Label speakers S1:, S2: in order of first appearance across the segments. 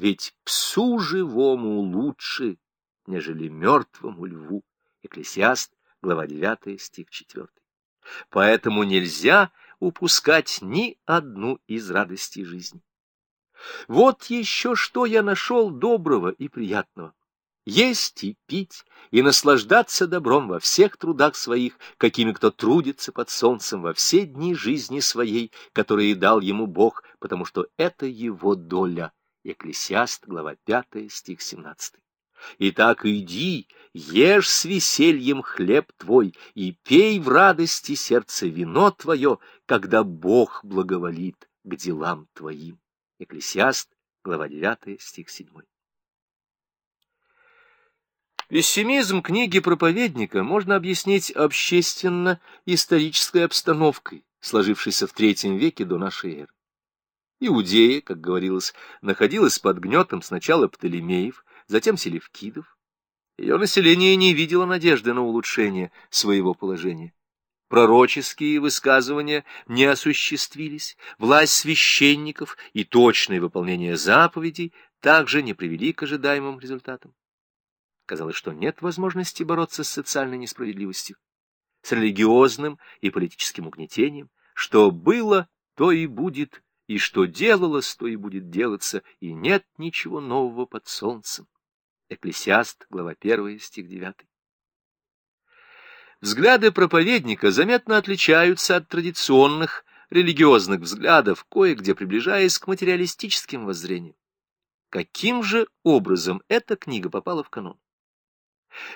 S1: ведь псу живому лучше, нежели мертвому льву. Экклесиаст, глава 9, стих 4. Поэтому нельзя упускать ни одну из радостей жизни. Вот еще что я нашел доброго и приятного. Есть и пить, и наслаждаться добром во всех трудах своих, какими кто трудится под солнцем во все дни жизни своей, которые дал ему Бог, потому что это его доля. Екклесиаст, глава 5, стих 17. Итак, иди, ешь с весельем хлеб твой, и пей в радости сердце вино твое, когда Бог благоволит к делам твоим. Экклесиаст, глава 9, стих 7. Пессимизм книги проповедника можно объяснить общественно-исторической обстановкой, сложившейся в третьем веке до нашей эры. Иудея, как говорилось, находилась под гнетом сначала Птолемеев, затем Селевкидов. Ее население не видело надежды на улучшение своего положения. Пророческие высказывания не осуществились, власть священников и точное выполнение заповедей также не привели к ожидаемым результатам. Казалось, что нет возможности бороться с социальной несправедливостью, с религиозным и политическим угнетением, что было, то и будет, и что делалось, то и будет делаться, и нет ничего нового под солнцем. Экклесиаст, глава 1, стих 9. Взгляды проповедника заметно отличаются от традиционных религиозных взглядов, кое-где приближаясь к материалистическим воззрениям. Каким же образом эта книга попала в канон?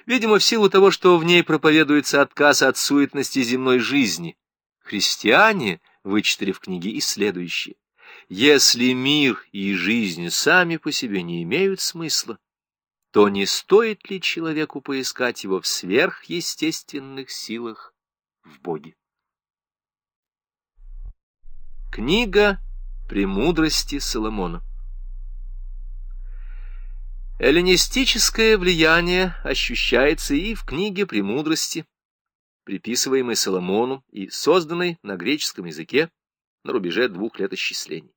S1: Видимо, в силу того, что в ней проповедуется отказ от суетности земной жизни, христиане вычитали в книге и следующее. Если мир и жизнь сами по себе не имеют смысла, то не стоит ли человеку поискать его в сверхъестественных силах в Боге? Книга «Премудрости Соломона» Эллинистическое влияние ощущается и в книге «Премудрости», приписываемой Соломону и созданной на греческом языке на рубеже двух лет исчислений.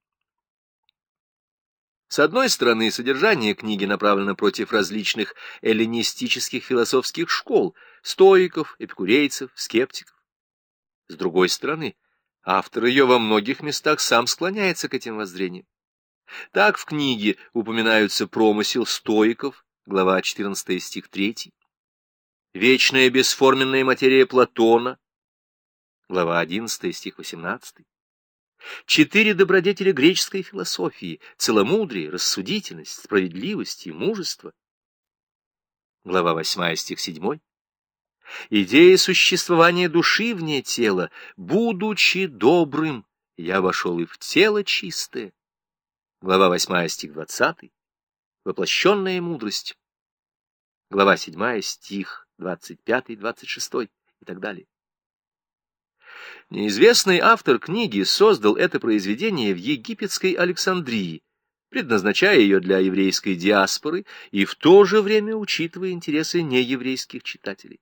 S1: С одной стороны, содержание книги направлено против различных эллинистических философских школ, стоиков, эпикурейцев, скептиков. С другой стороны, автор ее во многих местах сам склоняется к этим воззрениям. Так в книге упоминаются промысел стоиков, глава 14 стих 3, вечная бесформенная материя Платона, глава 11 стих 18, четыре добродетели греческой философии, целомудрие, рассудительность, справедливость и мужество, глава 8 стих 7, идея существования души вне тела, будучи добрым, я вошел и в тело чистое, Глава 8, стих 20. Воплощенная мудрость. Глава 7, стих 25-26 и так далее. Неизвестный автор книги создал это произведение в египетской Александрии, предназначая ее для еврейской диаспоры и в то же время учитывая интересы нееврейских читателей.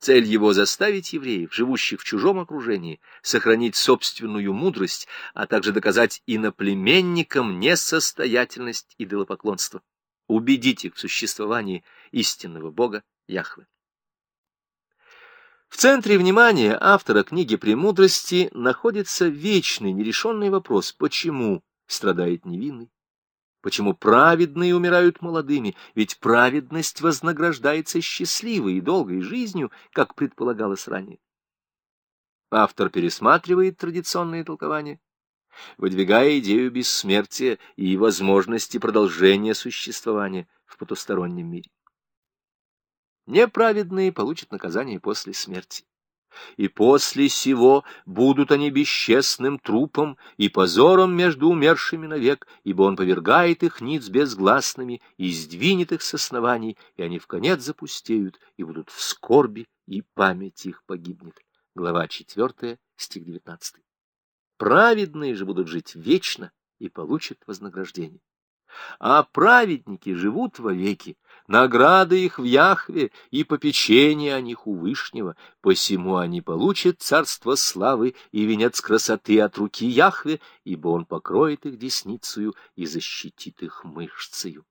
S1: Цель его заставить евреев, живущих в чужом окружении, сохранить собственную мудрость, а также доказать иноплеменникам несостоятельность идолопоклонства, убедить их в существовании истинного Бога Яхве. В центре внимания автора книги «Премудрости» находится вечный нерешенный вопрос, почему страдает невинный. Почему праведные умирают молодыми? Ведь праведность вознаграждается счастливой и долгой жизнью, как предполагалось ранее. Автор пересматривает традиционные толкования, выдвигая идею бессмертия и возможности продолжения существования в потустороннем мире. Неправедные получат наказание после смерти и после сего будут они бесчестным трупом и позором между умершими навек, ибо он повергает их ниц безгласными и сдвинет их с оснований, и они в конец запустеют и будут в скорби, и память их погибнет. Глава 4, стих 19. Праведные же будут жить вечно и получат вознаграждение. А праведники живут вовеки, награда их в Яхве и попечение о них у Вышнего, посему они получат царство славы и венец красоты от руки Яхве, ибо он покроет их десницею и защитит их мышцею.